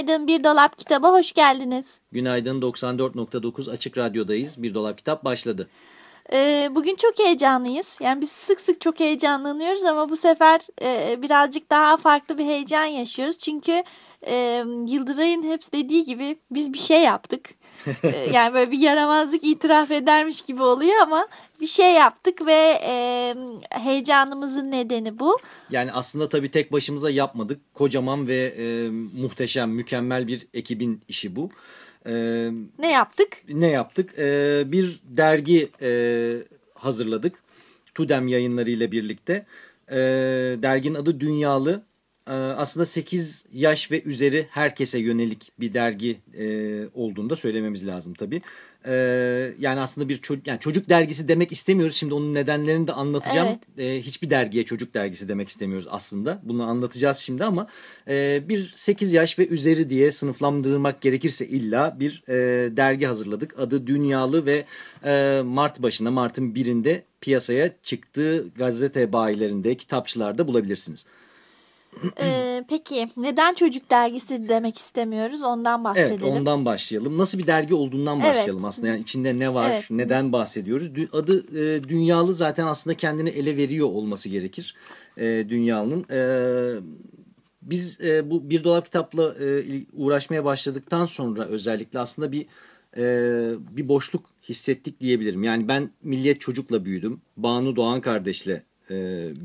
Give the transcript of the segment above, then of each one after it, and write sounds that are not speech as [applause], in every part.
Günaydın Bir Dolap Kitaba hoş geldiniz. Günaydın 94.9 Açık Radyo'dayız. Bir Dolap Kitap başladı. Ee, bugün çok heyecanlıyız. Yani biz sık sık çok heyecanlanıyoruz ama bu sefer e, birazcık daha farklı bir heyecan yaşıyoruz. Çünkü e, Yıldıray'ın hep dediği gibi biz bir şey yaptık. E, [laughs] yani böyle bir yaramazlık itiraf edermiş gibi oluyor ama bir şey yaptık ve e, heyecanımızın nedeni bu. Yani aslında tabii tek başımıza yapmadık. Kocaman ve e, muhteşem, mükemmel bir ekibin işi bu. E, Ne yaptık? ne yaptık? E, bir dergi e, hazırladık. Tudem yayınları ile birlikte. E, derginin adı Dünyalı. E, aslında 8 yaş ve üzeri herkese yönelik bir dergi e, olduğunu da söylememiz lazım tabii. E, yani aslında bir çocuk, yani çocuk dergisi demek istemiyoruz. Şimdi onun nedenlerini de anlatacağım. E, hiçbir dergiye çocuk dergisi demek istemiyoruz aslında. Bunu anlatacağız şimdi ama e, bir 8 yaş ve üzeri diye sınıflandırmak gerekirse illa bir e, dergi hazırladık. Adı Dünyalı ve Mart başında, Mart'ın birinde piyasaya çıktığı gazete bayilerinde, kitapçılarda bulabilirsiniz. Ee, peki neden çocuk dergisi demek istemiyoruz ondan bahsedelim. Evet ondan başlayalım. Nasıl bir dergi olduğundan Evet. başlayalım aslında. Yani içinde ne var, Evet. neden bahsediyoruz. Adı e, Dünyalı zaten aslında kendini ele veriyor olması gerekir. E, Dünyalı'nın. E, biz e, bu bir dolap kitapla e, uğraşmaya başladıktan sonra özellikle aslında bir e, bir boşluk hissettik diyebilirim. Yani ben Milliyet Çocuk'la büyüdüm. Banu Doğan kardeşle e,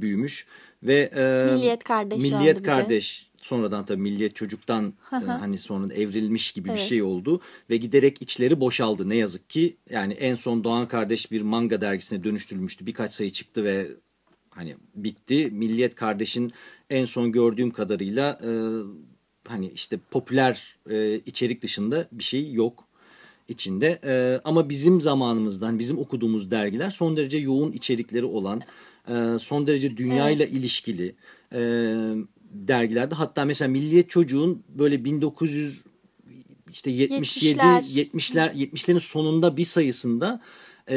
büyümüş ve e, Milliyet Kardeş Milliyet kardeş sonradan tabii Milliyet Çocuk'tan e, hani sonra evrilmiş gibi Evet. bir şey oldu ve giderek içleri boşaldı ne yazık ki. Yani en son Doğan kardeş bir manga dergisine dönüştürülmüştü. Birkaç sayı çıktı ve hani bitti. Milliyet kardeşin en son gördüğüm kadarıyla e, hani işte popüler e, içerik dışında bir şey yok içinde. E, ama bizim zamanımızdan, bizim okuduğumuz dergiler son derece yoğun içerikleri olan, e, son derece dünyayla ilişkili e, dergilerde. Hatta mesela Milliyet Çocuğun böyle 1900 işte 77 70'ler. 70'ler 70'lerin sonunda bir sayısında e,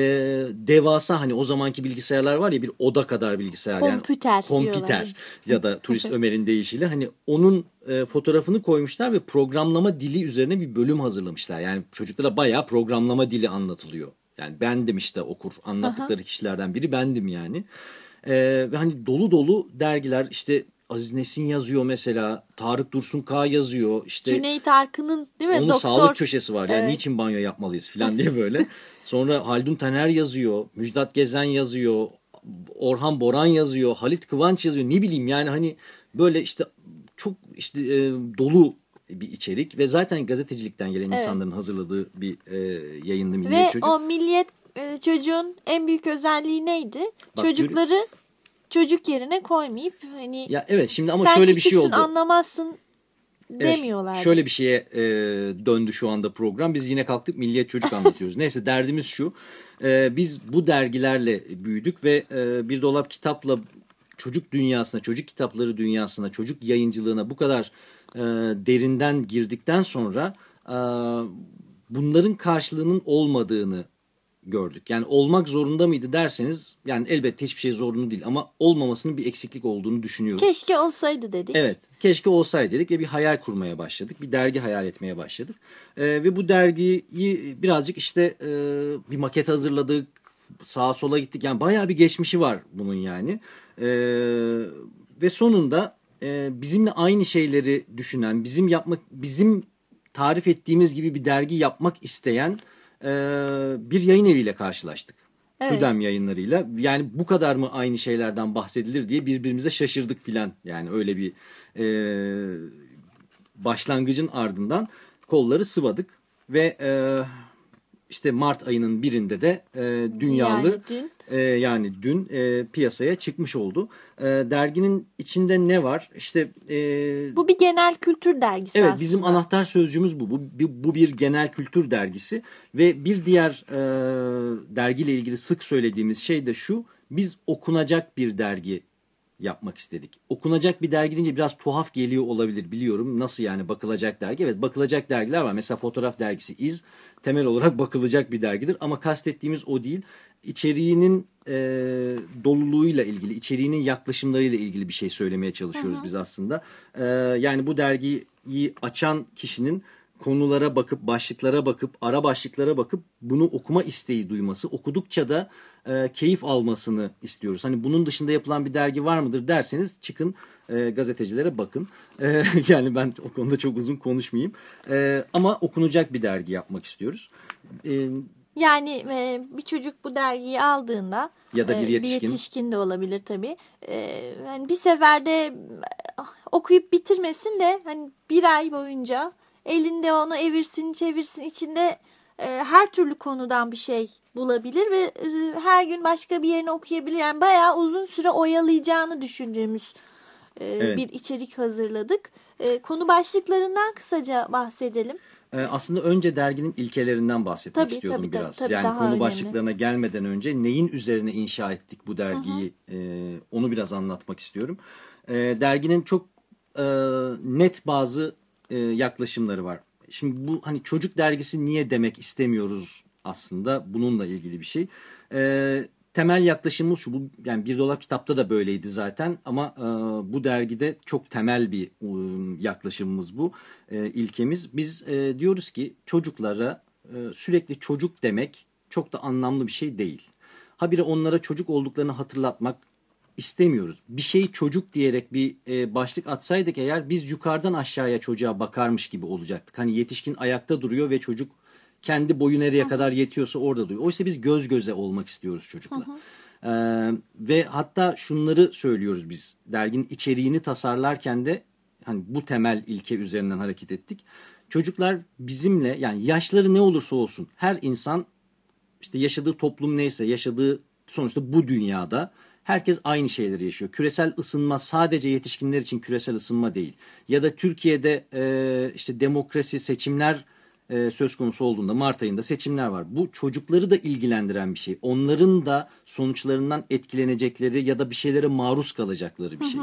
devasa hani o zamanki bilgisayarlar var ya bir oda kadar bilgisayar Kompüter yani kompüter [laughs] ya da turist Ömer'in deyişiyle hani onun e, fotoğrafını koymuşlar ve programlama dili üzerine bir bölüm hazırlamışlar. Yani çocuklara bayağı programlama dili anlatılıyor. Yani bendim işte okur anlattıkları kişilerden biri bendim yani. E, ve hani dolu dolu dergiler işte Aziz Nesin yazıyor mesela Tarık Dursun K yazıyor işte Cüneyt Arkın'ın değil mi? onun Doktor. sağlık köşesi var. Yani Evet. niçin banyo yapmalıyız falan diye [laughs] böyle. Sonra Haldun Taner yazıyor. Müjdat Gezen yazıyor. Orhan Boran yazıyor. Halit Kıvanç yazıyor. Ne bileyim yani hani böyle işte çok işte e, dolu bir içerik ve zaten gazetecilikten gelen Evet. insanların hazırladığı bir e, yayınlı Ve Milliyet Çocuk. o milliyet e, çocuğun en büyük özelliği neydi? Bak, Çocukları çocuk yerine koymayıp hani Ya evet şimdi ama sen şöyle bir şey oldu. anlamazsın Evet, demiyorlar. Şöyle bir şeye e, döndü şu anda program. Biz yine kalktık Milliyet Çocuk [laughs] anlatıyoruz. Neyse derdimiz şu. E, biz bu dergilerle büyüdük ve e, bir dolap kitapla çocuk dünyasına, çocuk kitapları dünyasına, çocuk yayıncılığına bu kadar e, derinden girdikten sonra e, bunların karşılığının olmadığını gördük. Yani olmak zorunda mıydı derseniz yani elbette hiçbir şey zorunlu değil ama olmamasının bir eksiklik olduğunu düşünüyoruz. Keşke olsaydı dedik. Evet keşke olsaydı dedik ve bir hayal kurmaya başladık. Bir dergi hayal etmeye başladık. Ee, ve bu dergiyi birazcık işte e, bir maket hazırladık. Sağa sola gittik. Yani bayağı bir geçmişi var bunun yani. Ee, ve sonunda e, bizimle aynı şeyleri düşünen, bizim yapmak, bizim tarif ettiğimiz gibi bir dergi yapmak isteyen e, bir yayın eviyle karşılaştık. Evet. Tudem yayınlarıyla. Yani bu kadar mı aynı şeylerden bahsedilir diye birbirimize şaşırdık filan. Yani öyle bir e, başlangıcın ardından kolları sıvadık ve e, işte Mart ayının birinde de e, dünyalı Yani dün. E, yani dün e, piyasaya çıkmış oldu. E, derginin içinde ne var? İşte e, Bu bir genel kültür dergisi Evet aslında. bizim anahtar sözcüğümüz bu. Bu, bu. bu bir genel kültür dergisi ve bir diğer e, dergiyle ilgili sık söylediğimiz şey de şu. Biz okunacak bir dergi yapmak istedik. Okunacak bir dergi deyince biraz tuhaf geliyor olabilir biliyorum. Nasıl yani bakılacak dergi? Evet bakılacak dergiler var. Mesela fotoğraf dergisi İz temel olarak bakılacak bir dergidir. Ama kastettiğimiz o değil. İçeriğinin e, doluluğuyla ilgili, içeriğinin yaklaşımlarıyla ilgili bir şey söylemeye çalışıyoruz biz aslında. E, yani bu dergiyi açan kişinin konulara bakıp, başlıklara bakıp, ara başlıklara bakıp bunu okuma isteği duyması, okudukça da e, keyif almasını istiyoruz. Hani bunun dışında yapılan bir dergi var mıdır derseniz çıkın e, gazetecilere bakın. E, [laughs] yani ben o konuda çok uzun konuşmayayım. E, ama okunacak bir dergi yapmak istiyoruz. E, Yani e, bir çocuk bu dergiyi aldığında Ya da bir e, yetişkin. bir yetişkin de olabilir tabii. E, yani bir seferde e, okuyup bitirmesin de hani bir ay boyunca elinde onu evirsin çevirsin içinde e, her türlü konudan bir şey bulabilir ve e, her gün başka bir yerini okuyabilir. Yani bayağı uzun süre oyalayacağını düşündüğümüz e, Evet. bir içerik hazırladık. E, konu başlıklarından kısaca bahsedelim. Ee, aslında önce derginin ilkelerinden bahsetmek Tabii, istiyordum tabii, biraz. tabii, yani konu önemli. başlıklarına gelmeden önce neyin üzerine inşa ettik bu dergiyi e, onu biraz anlatmak istiyorum. E, derginin çok e, net bazı e, yaklaşımları var. Şimdi bu hani çocuk dergisi niye demek istemiyoruz aslında bununla ilgili bir şey. E, temel yaklaşımımız şu bu yani bir dolap kitapta da böyleydi zaten ama e, bu dergide çok temel bir e, yaklaşımımız bu e, ilkemiz. Biz e, diyoruz ki çocuklara e, sürekli çocuk demek çok da anlamlı bir şey değil. Habire onlara çocuk olduklarını hatırlatmak istemiyoruz. Bir şey çocuk diyerek bir e, başlık atsaydık eğer biz yukarıdan aşağıya çocuğa bakarmış gibi olacaktık. Hani yetişkin ayakta duruyor ve çocuk kendi boyu nereye kadar yetiyorsa orada duruyor. Oysa biz göz göze olmak istiyoruz çocukla. Ee, ve hatta şunları söylüyoruz biz derginin içeriğini tasarlarken de hani bu temel ilke üzerinden hareket ettik. Çocuklar bizimle yani yaşları ne olursa olsun her insan işte yaşadığı toplum neyse yaşadığı sonuçta bu dünyada herkes aynı şeyleri yaşıyor. Küresel ısınma sadece yetişkinler için küresel ısınma değil. Ya da Türkiye'de e, işte demokrasi seçimler e, söz konusu olduğunda Mart ayında seçimler var. Bu çocukları da ilgilendiren bir şey. Onların da sonuçlarından etkilenecekleri ya da bir şeylere maruz kalacakları bir şey.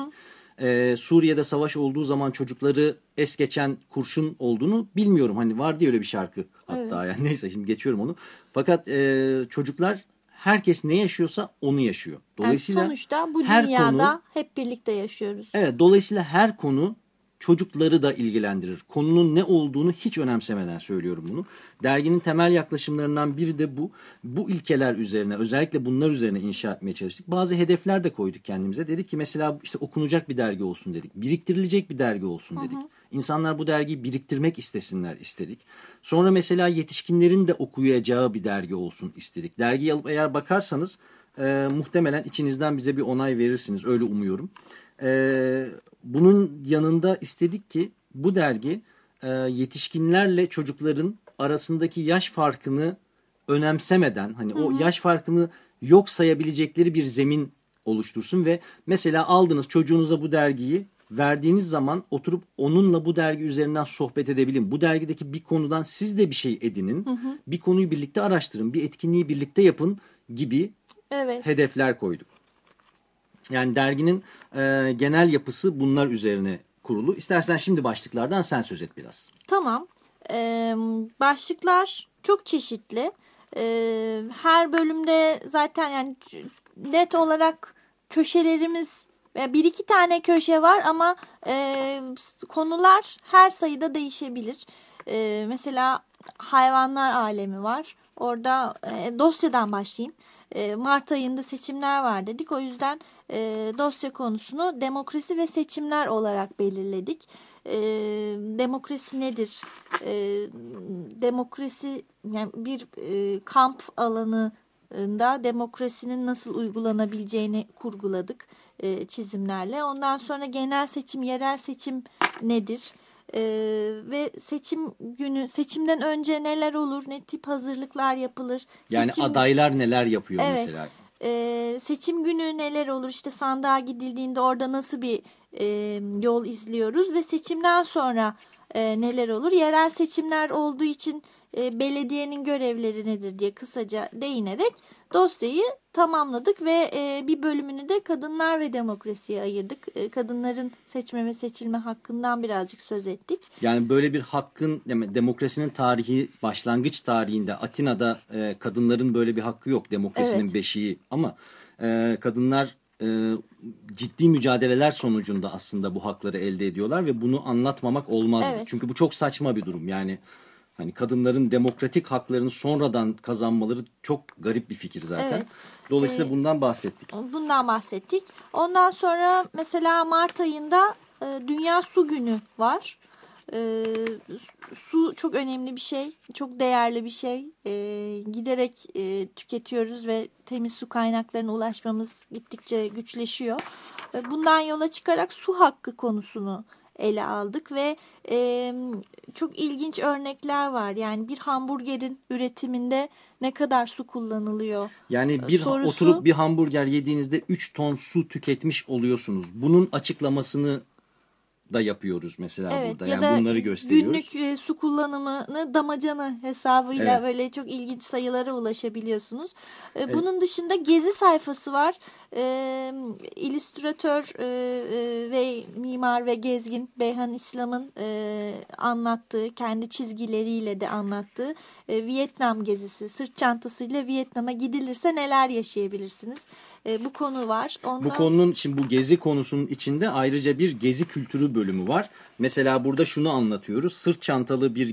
Ee, Suriye'de savaş olduğu zaman çocukları es geçen kurşun olduğunu bilmiyorum. Hani vardı ya öyle bir şarkı hatta yani [laughs] neyse şimdi geçiyorum onu. Fakat e, çocuklar herkes ne yaşıyorsa onu yaşıyor. Yani Dolayısıyla sonuçta bu her dünyada konu- hep birlikte yaşıyoruz. Evet dolayısıyla her konu çocukları da ilgilendirir. Konunun ne olduğunu hiç önemsemeden söylüyorum bunu. Derginin temel yaklaşımlarından biri de bu. Bu ilkeler üzerine özellikle bunlar üzerine inşa etmeye çalıştık. Bazı hedefler de koyduk kendimize. Dedik ki mesela işte okunacak bir dergi olsun dedik. Biriktirilecek bir dergi olsun dedik. İnsanlar bu dergiyi biriktirmek istesinler istedik. Sonra mesela yetişkinlerin de okuyacağı bir dergi olsun istedik. Dergiyi alıp eğer bakarsanız e, muhtemelen içinizden bize bir onay verirsiniz. Öyle umuyorum. Ee, bunun yanında istedik ki bu dergi e, yetişkinlerle çocukların arasındaki yaş farkını önemsemeden hani o yaş farkını yok sayabilecekleri bir zemin oluştursun ve mesela aldınız çocuğunuza bu dergiyi verdiğiniz zaman oturup onunla bu dergi üzerinden sohbet edebilin. Bu dergideki bir konudan siz de bir şey edinin. Bir konuyu birlikte araştırın, bir etkinliği birlikte yapın gibi Evet. hedefler koyduk. Yani derginin e, genel yapısı bunlar üzerine kurulu. İstersen şimdi başlıklardan sen söz et biraz. Tamam. Ee, başlıklar çok çeşitli. Ee, her bölümde zaten yani net olarak köşelerimiz e, bir iki tane köşe var ama e, konular her sayıda değişebilir. E, mesela hayvanlar alemi var. Orada e, dosyadan başlayayım. E, Mart ayında seçimler var dedik. O yüzden e, dosya konusunu demokrasi ve seçimler olarak belirledik. E, demokrasi nedir? E, demokrasi yani bir e, kamp alanında demokrasinin nasıl uygulanabileceğini kurguladık e, çizimlerle. Ondan sonra genel seçim, yerel seçim nedir? E, ve seçim günü seçimden önce neler olur, ne tip hazırlıklar yapılır. Yani seçim, adaylar neler yapıyor Evet. mesela? E, seçim günü neler olur? İşte sandığa gidildiğinde orada nasıl bir e, yol izliyoruz? Ve seçimden sonra e, neler olur? Yerel seçimler olduğu için e, belediyenin görevleri nedir diye kısaca değinerek dosyayı tamamladık ve e, bir bölümünü de kadınlar ve demokrasiye ayırdık. E, kadınların seçme ve seçilme hakkından birazcık söz ettik. Yani böyle bir hakkın demokrasinin tarihi başlangıç tarihinde Atina'da e, kadınların böyle bir hakkı yok demokrasinin Evet. beşiği ama e, kadınlar e, ciddi mücadeleler sonucunda aslında bu hakları elde ediyorlar ve bunu anlatmamak olmaz. Evet. Çünkü bu çok saçma bir durum yani hani kadınların demokratik haklarını sonradan kazanmaları çok garip bir fikir zaten. Evet. Dolayısıyla Ee, bundan bahsettik. Bundan bahsettik. Ondan sonra mesela Mart ayında e, Dünya Su Günü var. E, su çok önemli bir şey, çok değerli bir şey. E, giderek e, tüketiyoruz ve temiz su kaynaklarına ulaşmamız gittikçe güçleşiyor. E, bundan yola çıkarak su hakkı konusunu ele aldık ve e, çok ilginç örnekler var. Yani bir hamburgerin üretiminde ne kadar su kullanılıyor? Yani bir sorusu- oturup bir hamburger yediğinizde 3 ton su tüketmiş oluyorsunuz. Bunun açıklamasını da yapıyoruz mesela Evet burada. ya Yani da bunları gösteriyoruz. günlük e, su kullanımını damacana hesabıyla Evet. böyle çok ilginç sayılara ulaşabiliyorsunuz. E, Bunun dışında gezi sayfası var. E, illüstratör e, ve mimar ve gezgin Beyhan İslam'ın e, anlattığı, kendi çizgileriyle de anlattığı e, Vietnam gezisi. Sırt çantasıyla Vietnam'a gidilirse neler yaşayabilirsiniz? E, bu konu var. Bu Ondan... konunun şimdi bu gezi konusunun içinde ayrıca bir gezi kültürü bölümü var. Mesela burada şunu anlatıyoruz. Sırt çantalı bir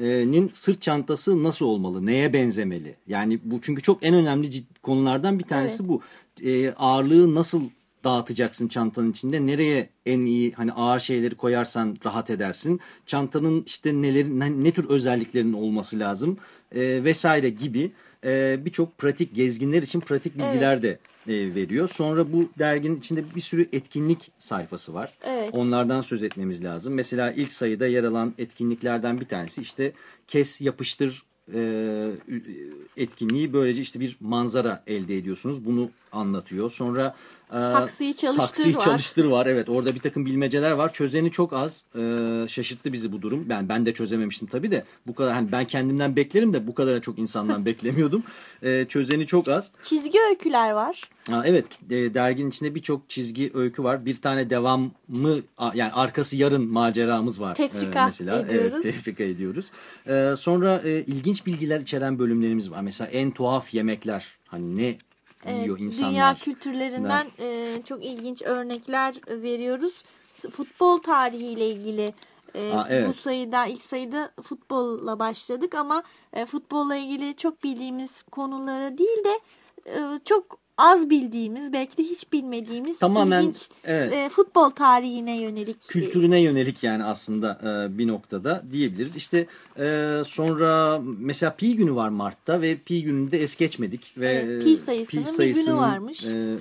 gezginin sırt çantası nasıl olmalı? Neye benzemeli? Yani bu çünkü çok en önemli konulardan bir tanesi Evet. bu. Ee, ağırlığı nasıl dağıtacaksın çantanın içinde? Nereye en iyi hani ağır şeyleri koyarsan rahat edersin? Çantanın işte neleri ne, ne tür özelliklerinin olması lazım? Ee, vesaire gibi e, birçok pratik gezginler için pratik bilgiler de e, veriyor. Sonra bu derginin içinde bir sürü etkinlik sayfası var. Evet. Onlardan söz etmemiz lazım. Mesela ilk sayıda yer alan etkinliklerden bir tanesi işte kes yapıştır e, etkinliği böylece işte bir manzara elde ediyorsunuz. Bunu anlatıyor. Sonra e, Saksıyı çalıştır saksıyı var. çalıştır var. Evet orada bir takım bilmeceler var. Çözeni çok az. E, şaşırttı bizi bu durum. Ben ben de çözememiştim tabii de. Bu kadar hani ben kendimden beklerim de bu kadar çok insandan [laughs] beklemiyordum. E, çözeni çok az. Çizgi öyküler var. Ha, evet e, derginin içinde birçok çizgi öykü var. Bir tane devamı yani arkası yarın maceramız var. Tefrika mesela. ediyoruz. Evet tefrika ediyoruz. E, sonra e, ilginç bilgiler içeren bölümlerimiz var. Mesela en tuhaf yemekler. Hani ne Evet, yiyor insanlar. Dünya kültürlerinden e, çok ilginç örnekler veriyoruz. Futbol tarihiyle ilgili e, Aa, evet. bu sayıda ilk sayıda futbolla başladık ama e, futbolla ilgili çok bildiğimiz konulara değil de e, çok az bildiğimiz belki de hiç bilmediğimiz Tamamen, ilginç evet. e, futbol tarihine yönelik kültürüne yönelik yani aslında e, bir noktada diyebiliriz. İşte e, sonra mesela pi günü var Mart'ta ve pi gününde es geçmedik ve Evet, e, pi sayısının bir günü varmış. e,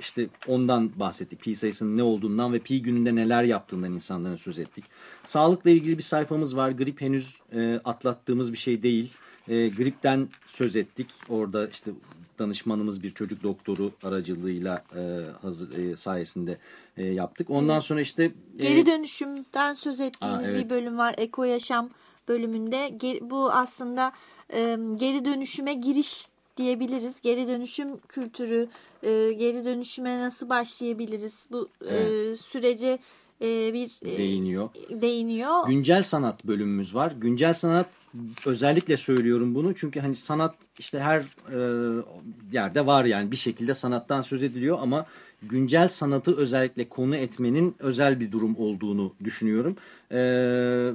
işte ondan bahsettik. Pi sayısının ne olduğundan ve pi gününde neler yaptığından insanların söz ettik. Sağlıkla ilgili bir sayfamız var. Grip henüz e, atlattığımız bir şey değil. E, gripten söz ettik. Orada işte danışmanımız bir çocuk doktoru aracılığıyla e, hazır e, sayesinde e, yaptık. Ondan sonra işte e, Geri dönüşümden söz ettiğimiz Aa, evet. bir bölüm var. Eko Yaşam bölümünde. Bu aslında e, geri dönüşüme giriş diyebiliriz. Geri dönüşüm kültürü, e, geri dönüşüme nasıl başlayabiliriz? Bu e, sürece e, bir e, değiniyor. değiniyor. Güncel sanat bölümümüz var. Güncel sanat özellikle söylüyorum bunu çünkü hani sanat işte her e, yerde var yani bir şekilde sanattan söz ediliyor ama güncel sanatı özellikle konu etmenin özel bir durum olduğunu düşünüyorum. E,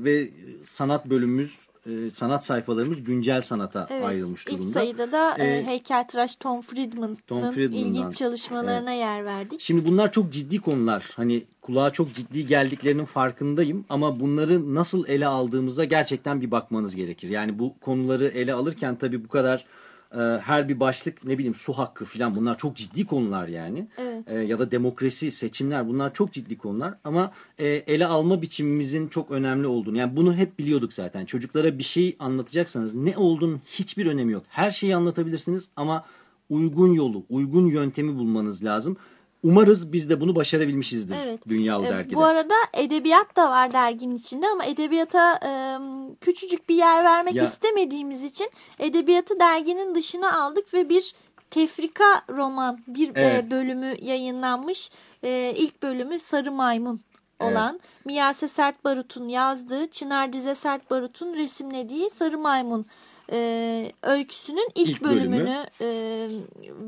ve sanat bölümümüz, e, sanat sayfalarımız güncel sanata Evet, ayrılmış durumda. İlk sayıda da e, Ee, heykeltıraş Tom Friedman'ın Tom Friedman'dan, ilginç çalışmalarına yer verdik. Şimdi bunlar çok ciddi konular. Hani kulağa çok ciddi geldiklerinin farkındayım ama bunları nasıl ele aldığımıza gerçekten bir bakmanız gerekir. Yani bu konuları ele alırken tabii bu kadar e, her bir başlık ne bileyim su hakkı falan bunlar çok ciddi konular yani. Evet. E, ya da demokrasi, seçimler bunlar çok ciddi konular ama e, ele alma biçimimizin çok önemli olduğunu yani bunu hep biliyorduk zaten. Çocuklara bir şey anlatacaksanız ne olduğunun hiçbir önemi yok. Her şeyi anlatabilirsiniz ama uygun yolu, uygun yöntemi bulmanız lazım. Umarız biz de bunu başarabilmişizdir Evet. Dünyalı E, Dergi'de. Bu arada edebiyat da var derginin içinde ama edebiyata e, küçücük bir yer vermek Ya- istemediğimiz için edebiyatı derginin dışına aldık ve bir tefrika roman bir e, Evet. bölümü yayınlanmış. E, ilk bölümü Sarı Maymun olan Miyase Sert Barut'un yazdığı Çınar Dize Sert Barut'un resimlediği Sarı Maymun e, öyküsünün ilk, İlk bölümü. bölümünü e,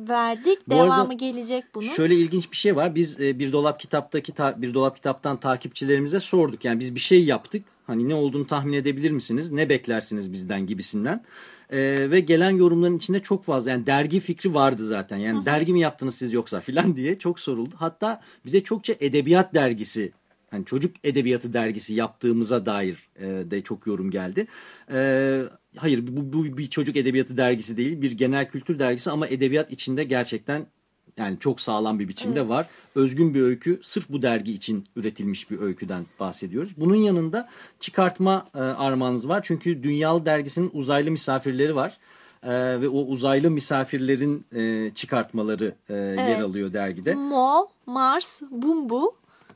verdik. Bu arada Devamı gelecek bunun. Şöyle ilginç bir şey var. Biz e, bir dolap kitaptaki ta- bir dolap kitaptan takipçilerimize sorduk. Yani biz bir şey yaptık. Hani ne olduğunu tahmin edebilir misiniz? Ne beklersiniz bizden gibisinden. E, ve gelen yorumların içinde çok fazla yani dergi fikri vardı zaten. Yani dergi mi yaptınız siz yoksa filan [laughs] diye çok soruldu. Hatta bize çokça edebiyat dergisi hani çocuk edebiyatı dergisi yaptığımıza dair e, de çok yorum geldi. E, hayır bu, bu bir çocuk edebiyatı dergisi değil bir genel kültür dergisi ama edebiyat içinde gerçekten yani çok sağlam bir biçimde var. Özgün bir öykü sırf bu dergi için üretilmiş bir öyküden bahsediyoruz. Bunun yanında çıkartma e, armağanımız var. Çünkü Dünyalı Dergisi'nin uzaylı misafirleri var. E, ve o uzaylı misafirlerin e, çıkartmaları e, yer alıyor dergide. Mo, Mars, Bumbu,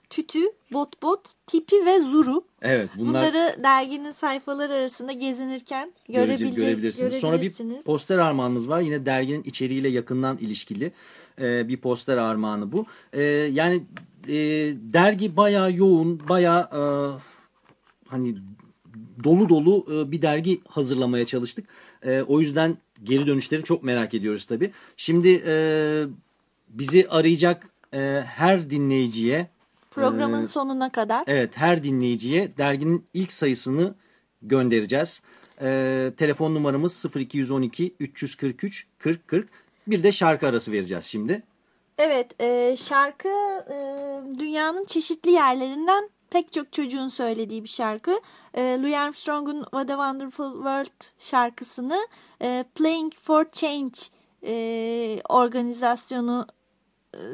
Tütü, Bot Bot, Tipi ve Zuru. Evet bunlar Bunları derginin sayfaları arasında gezinirken görebilecek, görebilirsiniz. Sonra bir poster armağanımız var. Yine derginin içeriğiyle yakından ilişkili e, bir poster armağanı bu. E, yani e, dergi bayağı yoğun, bayağı e, hani dolu dolu e, bir dergi hazırlamaya çalıştık. E, o yüzden geri dönüşleri çok merak ediyoruz tabii. Şimdi e, bizi arayacak e, her dinleyiciye Programın e, sonuna kadar. Evet her dinleyiciye derginin ilk sayısını göndereceğiz. Ee, telefon numaramız 0212 343 40 40. Bir de şarkı arası vereceğiz şimdi. Evet, e, şarkı e, dünyanın çeşitli yerlerinden pek çok çocuğun söylediği bir şarkı. E, Louis Armstrong'un What a Wonderful World şarkısını e, Playing for Change e, organizasyonu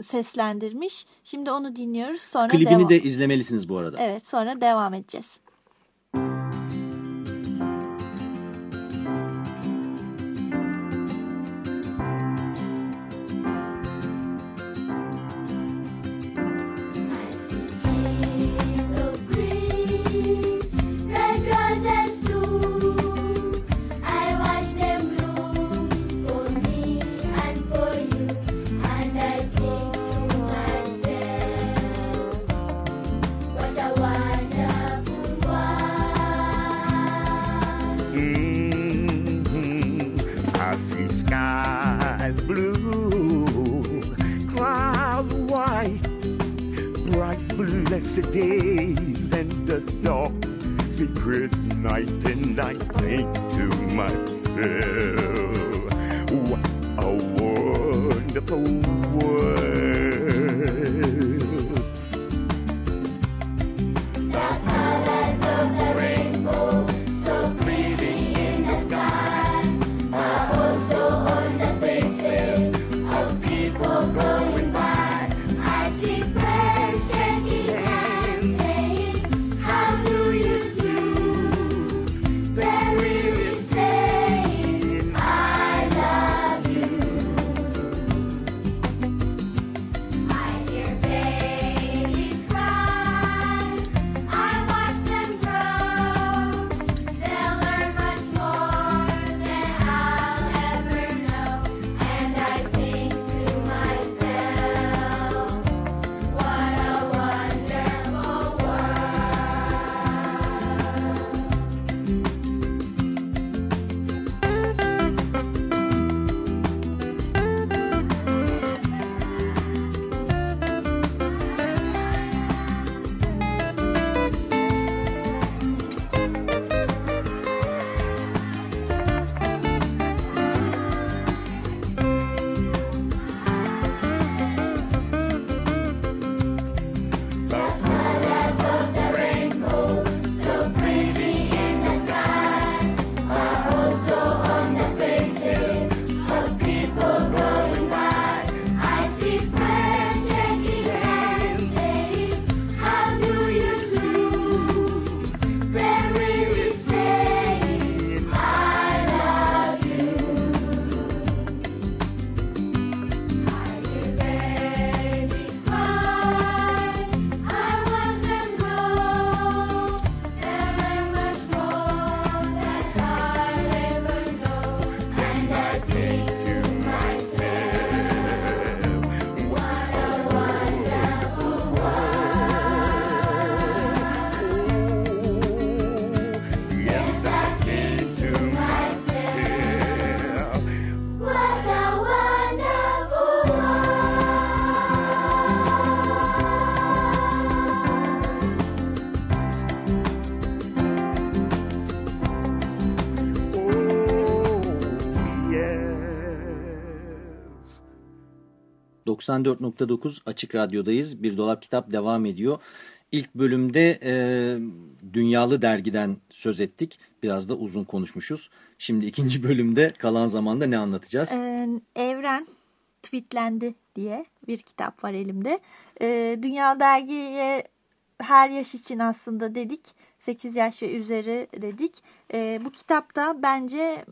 seslendirmiş. Şimdi onu dinliyoruz. Sonra Klibini devam. de izlemelisiniz bu arada. Evet, sonra devam edeceğiz. Blessed days and the dark secret night, and I think to myself, what a wonderful world. 94.9 Açık Radyo'dayız. Bir Dolap Kitap devam ediyor. İlk bölümde e, Dünyalı Dergi'den söz ettik. Biraz da uzun konuşmuşuz. Şimdi ikinci bölümde kalan zamanda ne anlatacağız? Ee, Evren tweetlendi diye bir kitap var elimde. Ee, Dünya Dergi'ye her yaş için aslında dedik. 8 yaş ve üzeri dedik. Ee, bu kitapta bence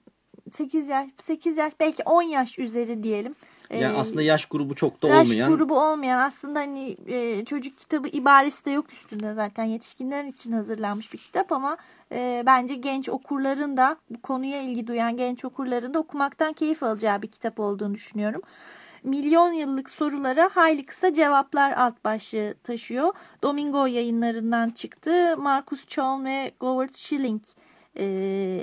8 yaş 8 yaş belki 10 yaş üzeri diyelim. Yani Ee, aslında yaş grubu çok da yaş olmayan. grubu olmayan aslında hani e, çocuk kitabı ibaresi de yok üstünde zaten yetişkinler için hazırlanmış bir kitap ama e, bence genç okurların da bu konuya ilgi duyan genç okurların da okumaktan keyif alacağı bir kitap olduğunu düşünüyorum. Milyon yıllık sorulara hayli kısa cevaplar alt başlığı taşıyor. Domingo yayınlarından çıktı. Marcus Chown ve Govard Schilling e,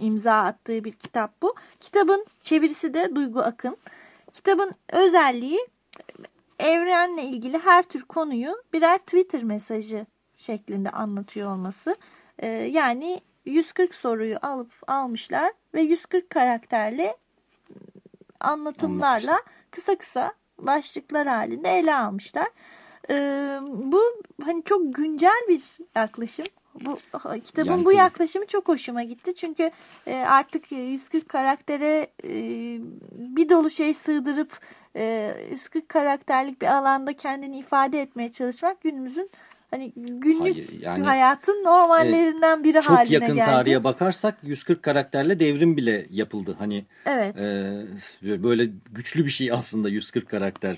imza attığı bir kitap bu. Kitabın çevirisi de Duygu Akın. Kitabın özelliği evrenle ilgili her tür konuyu birer Twitter mesajı şeklinde anlatıyor olması. Ee, yani 140 soruyu alıp almışlar ve 140 karakterli anlatımlarla kısa kısa başlıklar halinde ele almışlar. Ee, bu hani çok güncel bir yaklaşım. Bu kitabın Yani bu yaklaşımı çok hoşuma gitti. Çünkü e, artık 140 karaktere e, bir dolu şey sığdırıp e, 140 karakterlik bir alanda kendini ifade etmeye çalışmak günümüzün hani günlük Hayır, yani- hayatın normallerinden biri Çok haline yakın geldi. tarihe bakarsak 140 karakterle devrim bile yapıldı. Hani Evet. e, böyle güçlü bir şey aslında 140 karakter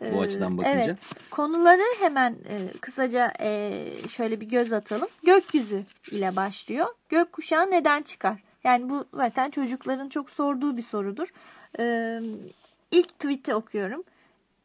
bu Ee, açıdan bakınca. Evet. Konuları hemen e, kısaca e, şöyle bir göz atalım. Gökyüzü ile başlıyor. Gökkuşağı neden çıkar? Yani bu zaten çocukların çok sorduğu bir sorudur. Ee, ilk tweet'i okuyorum.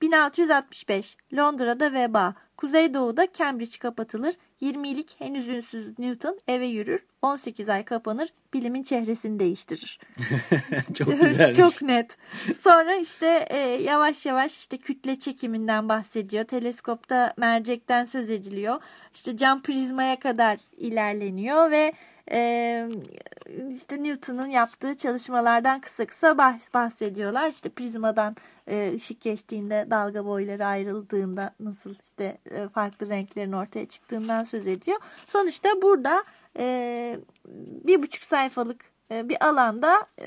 1665 Londra'da veba. Kuzeydoğu'da Cambridge kapatılır. 20'lik henüz ünsüz Newton eve yürür. 18 ay kapanır. Bilimin çehresini değiştirir. [laughs] Çok güzelmiş. [laughs] Çok net. Sonra işte e, yavaş yavaş işte kütle çekiminden bahsediyor. Teleskopta mercekten söz ediliyor. İşte cam prizmaya kadar ilerleniyor ve e, işte Newton'un yaptığı çalışmalardan kısa kısa bahs- bahsediyorlar. İşte prizmadan ışık geçtiğinde dalga boyları ayrıldığında nasıl işte farklı renklerin ortaya çıktığından söz ediyor. Sonuçta burada bir buçuk sayfalık bir alanda e,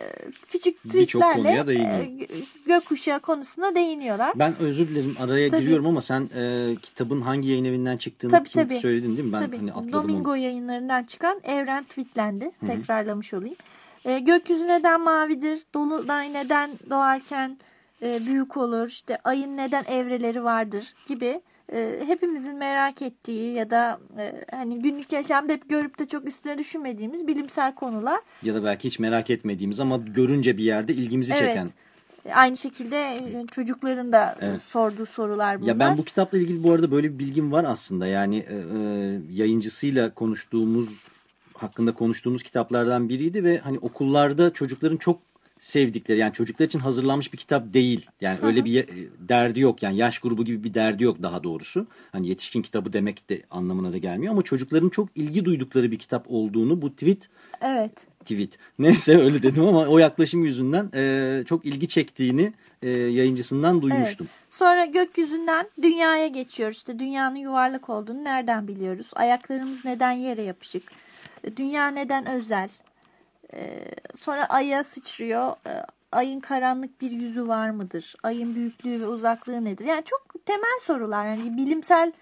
küçük tweetlerle e, gö- gökkuşağı konusuna değiniyorlar. Ben özür dilerim araya Tabii. giriyorum ama sen e, kitabın hangi yayın evinden çıktığını Tabii, kim tabii. söyledin değil mi? Ben Tabii. hani atladım Domingo onu. yayınlarından çıkan Evren tweetlendi. Tekrarlamış olayım. E, gökyüzü neden mavidir? Dolunay neden doğarken e, büyük olur? İşte ayın neden evreleri vardır gibi e, hepimizin merak ettiği ya da e, hani günlük yaşamda hep görüp de çok üstüne düşünmediğimiz bilimsel konular. Ya da belki hiç merak etmediğimiz ama görünce bir yerde ilgimizi Evet. çeken. Aynı şekilde e, çocukların da Evet. sorduğu sorular bunlar. Ya ben bu kitapla ilgili bu arada böyle bir bilgim var aslında. Yani e, e, yayıncısıyla konuştuğumuz hakkında konuştuğumuz kitaplardan biriydi ve hani okullarda çocukların çok sevdikleri yani çocuklar için hazırlanmış bir kitap değil. Yani öyle bir e, derdi yok. Yani yaş grubu gibi bir derdi yok daha doğrusu. Hani yetişkin kitabı demek de anlamına da gelmiyor ama çocukların çok ilgi duydukları bir kitap olduğunu bu tweet Evet. tweet. [laughs] Neyse öyle dedim ama o yaklaşım yüzünden e, çok ilgi çektiğini e, yayıncısından duymuştum. Sonra gökyüzünden dünyaya geçiyoruz. İşte dünyanın yuvarlak olduğunu nereden biliyoruz? Ayaklarımız neden yere yapışık? Dünya neden özel? Ee, sonra aya sıçrıyor. Ee, ayın karanlık bir yüzü var mıdır? Ayın büyüklüğü ve uzaklığı nedir? Yani çok temel sorular. Yani bilimsel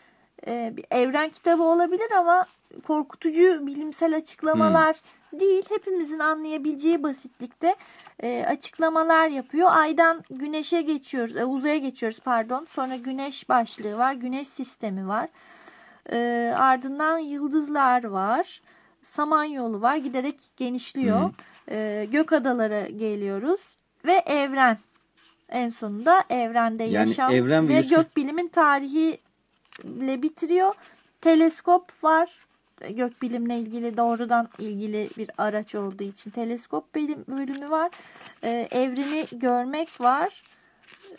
e, bir evren kitabı olabilir ama korkutucu bilimsel açıklamalar değil. Hepimizin anlayabileceği basitlikte e, açıklamalar yapıyor. Aydan güneşe geçiyoruz, e, uzaya geçiyoruz pardon. Sonra güneş başlığı var, güneş sistemi var. E, ardından yıldızlar var. Samanyolu var, giderek genişliyor. E, gök adalara geliyoruz ve evren. En sonunda evrende Yani yaşam evren ve ve yüz- gökbilimin tarihiyle bitiriyor. Teleskop var. Gökbilimle ilgili doğrudan ilgili bir araç olduğu için teleskop bilim bölümü var. Ee, evreni görmek var.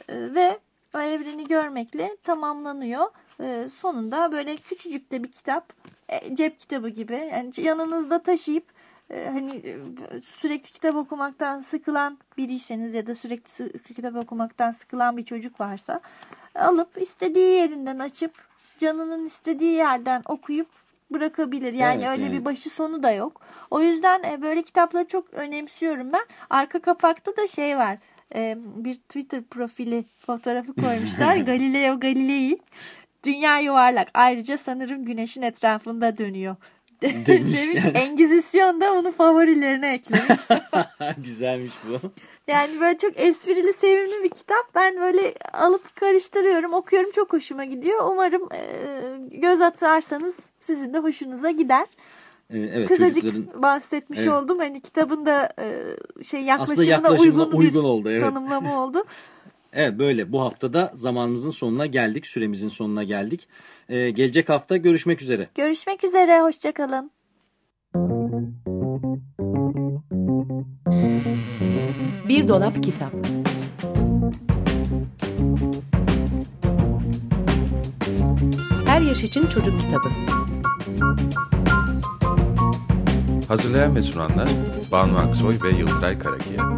Ee, ve o evreni görmekle tamamlanıyor. Ee, sonunda böyle küçücük de bir kitap. e, cep kitabı gibi. Yani yanınızda taşıyıp e, hani e, sürekli kitap okumaktan sıkılan biriyseniz ya da sürekli sı- kitap okumaktan sıkılan bir çocuk varsa alıp istediği yerinden açıp canının istediği yerden okuyup bırakabilir. Yani Evet, öyle yani. bir başı sonu da yok. O yüzden böyle kitapları çok önemsiyorum ben. Arka kapakta da şey var. Bir Twitter profili fotoğrafı koymuşlar. [laughs] Galileo Galilei. Dünya yuvarlak. Ayrıca sanırım güneşin etrafında dönüyor. [laughs] Demiş Demiş. Engizisyon da bunu favorilerine eklemiş. [laughs] Güzelmiş bu. Yani böyle çok esprili, sevimli bir kitap. Ben böyle alıp karıştırıyorum, okuyorum. Çok hoşuma gidiyor. Umarım e, göz atarsanız sizin de hoşunuza gider. Ee, evet Kısacık çocukların bahsetmiş Evet. oldum. Hani kitabın da e, şey yaklaşımına uygun, uygun, bir oldu. Evet. tanımlama oldu. [laughs] Evet böyle bu haftada zamanımızın sonuna geldik. Süremizin sonuna geldik. Ee, gelecek hafta görüşmek üzere. Görüşmek üzere, hoşçakalın. Bir dolap kitap. Her yaş için çocuk kitabı. Hazırlayan ve sunanlar Banu Aksoy ve Yıldıray Karakiya.